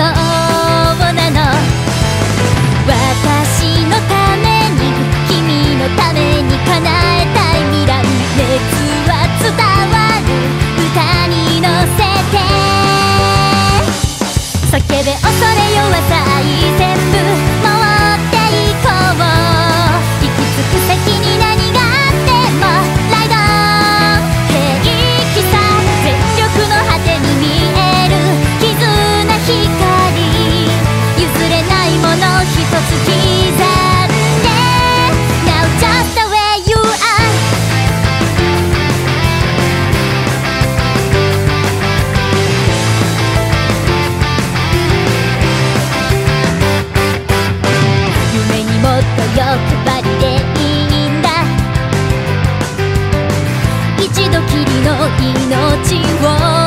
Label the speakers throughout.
Speaker 1: そう。君の命を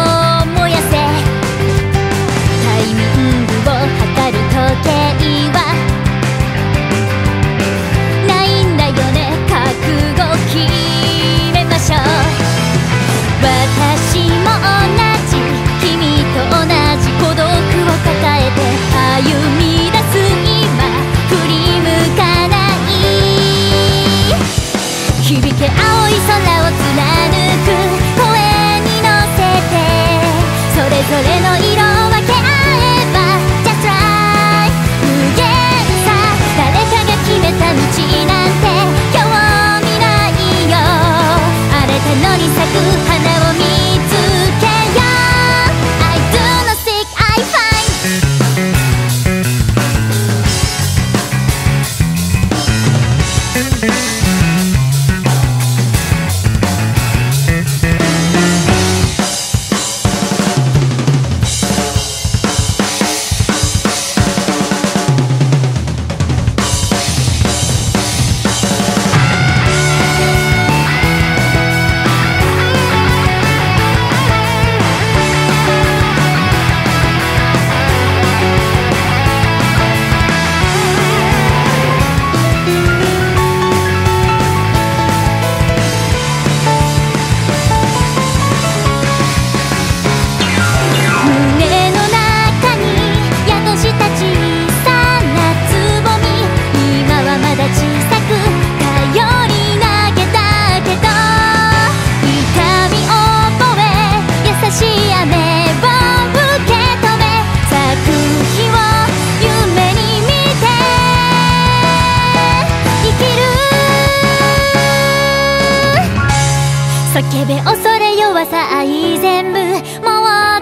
Speaker 1: 叫べ恐れ弱さ愛全部持っ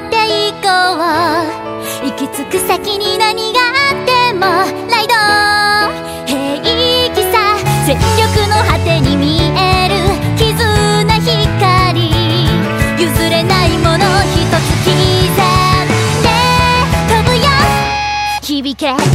Speaker 1: ていこう。行き着く先に何があってもライド平気さ全力の果てに見える。絆光。譲れないもの一つ刻んで飛ぶよ。響け